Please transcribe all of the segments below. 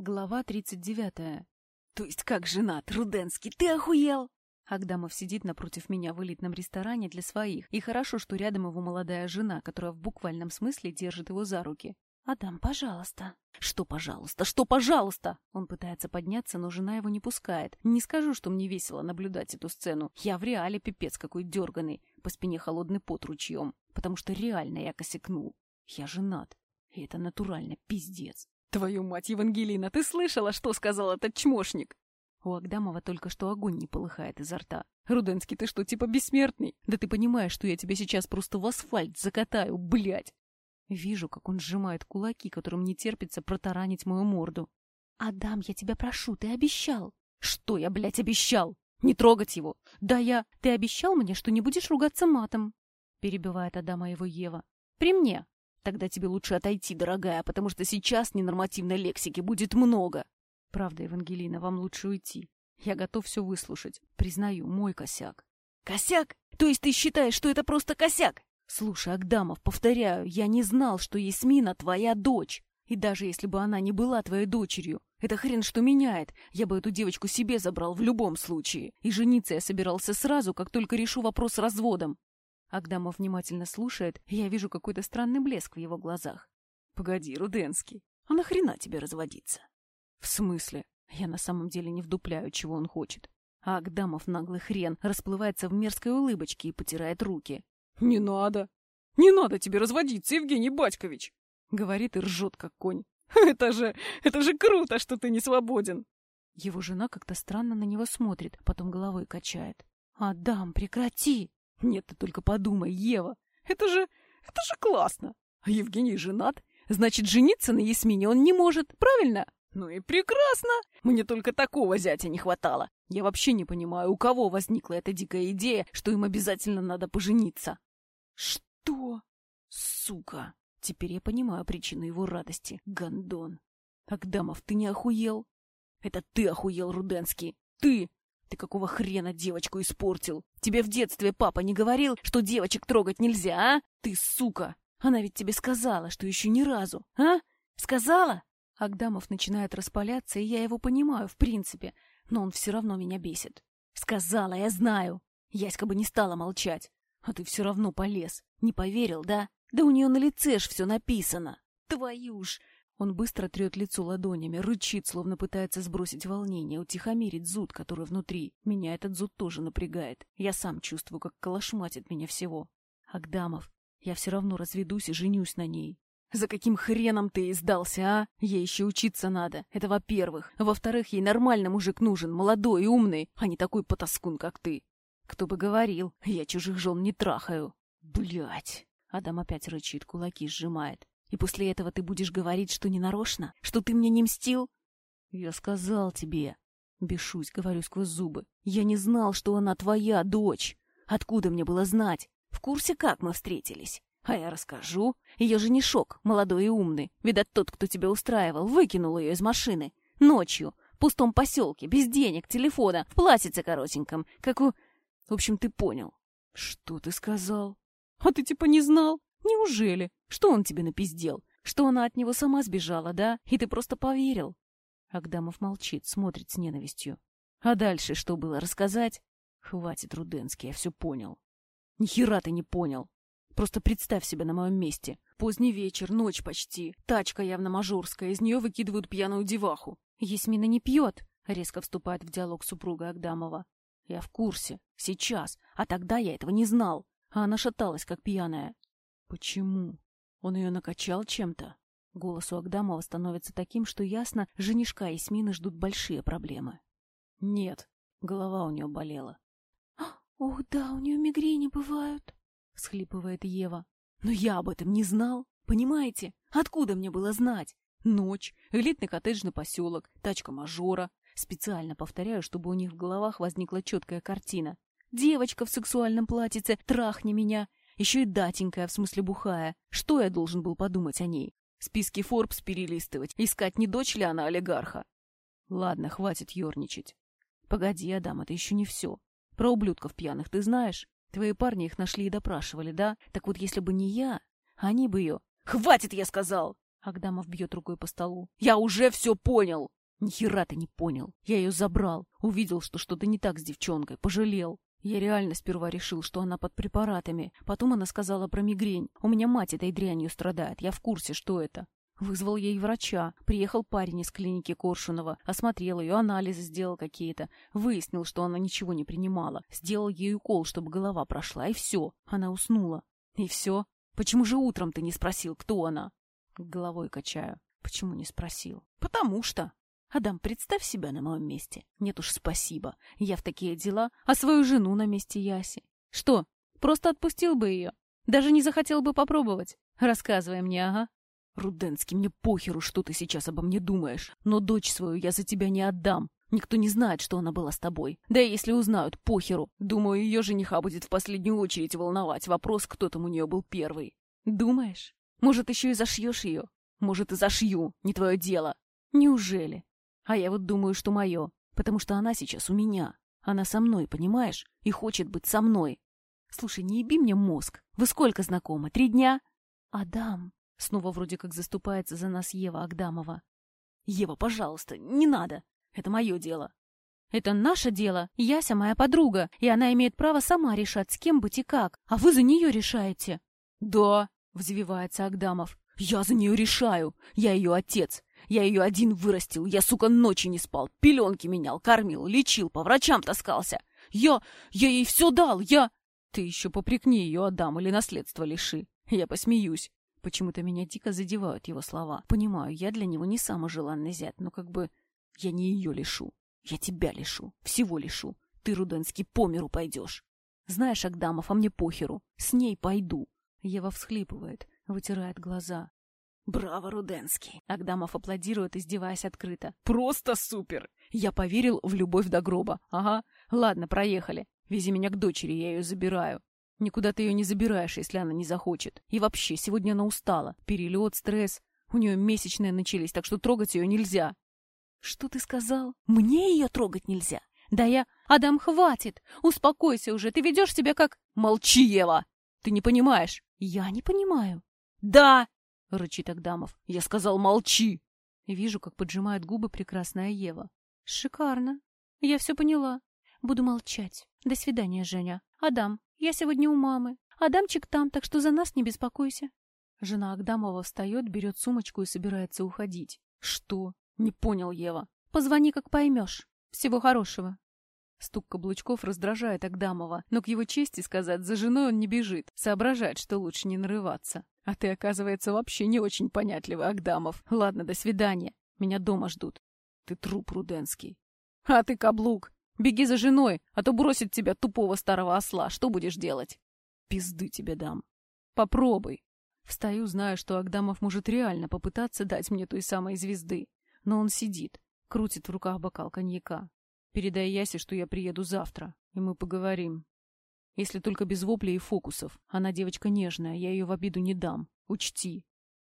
Глава 39. То есть как женат, Руденский, ты охуел? Агдамов сидит напротив меня в элитном ресторане для своих, и хорошо, что рядом его молодая жена, которая в буквальном смысле держит его за руки. «Адам, пожалуйста». «Что пожалуйста? Что пожалуйста?» Он пытается подняться, но жена его не пускает. Не скажу, что мне весело наблюдать эту сцену. Я в реале пипец какой дерганый, по спине холодный пот ручьем, потому что реально я косякнул. Я женат, и это натурально пиздец. Твою мать, Евангелина, ты слышала, что сказал этот чмошник? У Агдамова только что огонь не полыхает изо рта. Руденский, ты что, типа бессмертный? Да ты понимаешь, что я тебя сейчас просто в асфальт закатаю, блядь! Вижу, как он сжимает кулаки, которым не терпится протаранить мою морду. «Адам, я тебя прошу, ты обещал!» «Что я, блядь, обещал? Не трогать его!» «Да я... Ты обещал мне, что не будешь ругаться матом!» Перебивает Адама его Ева. «При мне!» Тогда тебе лучше отойти, дорогая, потому что сейчас ненормативной лексики будет много. Правда, Евангелина, вам лучше уйти. Я готов все выслушать. Признаю, мой косяк. Косяк? То есть ты считаешь, что это просто косяк? Слушай, Агдамов, повторяю, я не знал, что Ясмина твоя дочь. И даже если бы она не была твоей дочерью, это хрен что меняет. Я бы эту девочку себе забрал в любом случае. И жениться я собирался сразу, как только решу вопрос с разводом. Агдамов внимательно слушает, и я вижу какой-то странный блеск в его глазах. «Погоди, Руденский, а нахрена тебе разводиться?» «В смысле? Я на самом деле не вдупляю, чего он хочет». А Агдамов, наглый хрен, расплывается в мерзкой улыбочке и потирает руки. «Не надо! Не надо тебе разводиться, Евгений Батькович!» Говорит и ржет, как конь. «Это же... это же круто, что ты не свободен!» Его жена как-то странно на него смотрит, потом головой качает. «Адам, прекрати!» Нет, ты только подумай, Ева, это же... это же классно. А Евгений женат, значит, жениться на Ясмине он не может, правильно? Ну и прекрасно. Мне только такого зятя не хватало. Я вообще не понимаю, у кого возникла эта дикая идея, что им обязательно надо пожениться. Что? Сука. Теперь я понимаю причину его радости. Гондон. Агдамов, ты не охуел? Это ты охуел, Руденский. Ты! Ты какого хрена девочку испортил? Тебе в детстве папа не говорил, что девочек трогать нельзя, а? Ты сука! Она ведь тебе сказала, что еще ни разу, а? Сказала? Агдамов начинает распаляться, и я его понимаю, в принципе, но он все равно меня бесит. Сказала, я знаю. Яська бы не стала молчать. А ты все равно полез. Не поверил, да? Да у нее на лице ж все написано. Твою ж! Он быстро трет лицо ладонями, рычит, словно пытается сбросить волнение, утихомирить зуд, который внутри. Меня этот зуд тоже напрягает. Я сам чувствую, как колошматит меня всего. Агдамов, я все равно разведусь и женюсь на ней. За каким хреном ты издался, а? Ей еще учиться надо. Это во-первых. Во-вторых, ей нормальный мужик нужен, молодой и умный, а не такой потаскун, как ты. Кто бы говорил, я чужих жен не трахаю. Блять. Адам опять рычит, кулаки сжимает. И после этого ты будешь говорить, что не нарочно? Что ты мне не мстил? Я сказал тебе. Бешусь, говорю сквозь зубы. Я не знал, что она твоя дочь. Откуда мне было знать? В курсе, как мы встретились? А я расскажу. Ее женишок, молодой и умный, видать, тот, кто тебя устраивал, выкинул ее из машины. Ночью, в пустом поселке, без денег, телефона, в платьице коротеньком, как у... В общем, ты понял. Что ты сказал? А ты типа не знал? Неужели? Что он тебе напиздел? Что она от него сама сбежала, да? И ты просто поверил?» Агдамов молчит, смотрит с ненавистью. «А дальше что было, рассказать?» «Хватит, Руденский, я все понял». «Ни хера ты не понял. Просто представь себя на моем месте. Поздний вечер, ночь почти. Тачка явно мажорская, из нее выкидывают пьяную деваху. Ясмина не пьет», — резко вступает в диалог супруга Агдамова. «Я в курсе. Сейчас. А тогда я этого не знал. А она шаталась, как пьяная. Почему? Он ее накачал чем-то? Голос у Агдамова становится таким, что ясно, женишка и Смины ждут большие проблемы. Нет, голова у нее болела. «Ох, да, у нее мигрени бывают», — всхлипывает Ева. «Но я об этом не знал, понимаете? Откуда мне было знать? Ночь, элитный коттеджный поселок, тачка мажора. Специально повторяю, чтобы у них в головах возникла четкая картина. Девочка в сексуальном платьице, трахни меня, еще и датенькая, в смысле бухая. Что я должен был подумать о ней? Списки Форбс перелистывать, искать, не дочь ли она олигарха? Ладно, хватит ерничать. Погоди, Адам, это еще не все. Про ублюдков пьяных ты знаешь? Твои парни их нашли и допрашивали, да? Так вот, если бы не я, они бы ее... Хватит, я сказал! Агдамов бьет рукой по столу. «Я уже все понял!» «Ни хера ты не понял. Я ее забрал. Увидел, что что-то не так с девчонкой. Пожалел. Я реально сперва решил, что она под препаратами. Потом она сказала про мигрень. У меня мать этой дрянью страдает. Я в курсе, что это. Вызвал ей врача. Приехал парень из клиники Коршунова. Осмотрел ее, анализы сделал какие-то. Выяснил, что она ничего не принимала. Сделал ей укол, чтобы голова прошла. И все. Она уснула. И все. Почему же утром ты не спросил, кто она? Головой качаю. Почему не спросил? Потому что. Адам, представь себя на моем месте. Нет уж, спасибо. Я в такие дела, а свою жену на месте Яси. Что, просто отпустил бы ее? Даже не захотел бы попробовать? Рассказывай мне, ага. Руденский, мне похеру, что ты сейчас обо мне думаешь. Но дочь свою я за тебя не отдам. Никто не знает, что она была с тобой. Да и если узнают, похеру. Думаю, ее жениха будет в последнюю очередь волновать вопрос, кто там у нее был первый. Думаешь? Может, еще и зашьешь ее? Может, и зашью. Не твое дело. Неужели? А я вот думаю, что мое, потому что она сейчас у меня. Она со мной, понимаешь? И хочет быть со мной. Слушай, не еби мне мозг. Вы сколько знакомы? Три дня? Адам. Снова вроде как заступается за нас Ева Агдамова. Ева, пожалуйста, не надо. Это мое дело. Это наше дело. Яся моя подруга, и она имеет право сама решать, с кем быть и как. А вы за нее решаете. Да, взвивается Агдамов. Я за нее решаю. Я ее отец. Я ее один вырастил, я, сука, ночи не спал, пеленки менял, кормил, лечил, по врачам таскался. Я... я ей все дал, я... Ты еще попрекни ее, отдам, или наследство лиши. Я посмеюсь. Почему-то меня дико задевают его слова. Понимаю, я для него не самый желанный зять, но как бы я не ее лишу. Я тебя лишу, всего лишу. Ты, Руденский, по миру пойдешь. Знаешь, Агдамов, а мне похеру. С ней пойду. Ева всхлипывает, вытирает глаза. «Браво, Руденский!» Агдамов аплодирует, издеваясь открыто. «Просто супер! Я поверил в любовь до гроба. Ага. Ладно, проехали. Вези меня к дочери, я ее забираю. Никуда ты ее не забираешь, если она не захочет. И вообще, сегодня она устала. Перелет, стресс. У нее месячные начались, так что трогать ее нельзя». «Что ты сказал? Мне ее трогать нельзя?» «Да я...» «Адам, хватит! Успокойся уже, ты ведешь себя как...» «Молчи, Ева! Ты не понимаешь!» «Я не понимаю». «Да!» — рычит Агдамов. «Я сказал, молчи!» Вижу, как поджимает губы прекрасная Ева. «Шикарно. Я все поняла. Буду молчать. До свидания, Женя. Адам, я сегодня у мамы. Адамчик там, так что за нас не беспокойся». Жена Агдамова встает, берет сумочку и собирается уходить. «Что?» «Не понял, Ева. Позвони, как поймешь. Всего хорошего». Стук каблучков раздражает Агдамова, но к его чести сказать, за женой он не бежит, соображает, что лучше не нарываться. А ты, оказывается, вообще не очень понятливый, Агдамов. Ладно, до свидания. Меня дома ждут. Ты труп, Руденский. А ты каблук. Беги за женой, а то бросит тебя тупого старого осла. Что будешь делать? Пизды тебе дам. Попробуй. Встаю, зная, что Агдамов может реально попытаться дать мне той самой звезды. Но он сидит, крутит в руках бокал коньяка. Передай Ясе, что я приеду завтра, и мы поговорим. Если только без воплей и фокусов. Она девочка нежная, я ее в обиду не дам. Учти.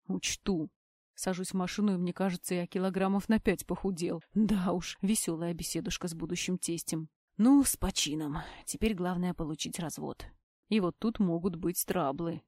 Учту. Сажусь в машину, и мне кажется, я килограммов на пять похудел. Да уж, веселая беседушка с будущим тестем. Ну, с почином. Теперь главное получить развод. И вот тут могут быть траблы.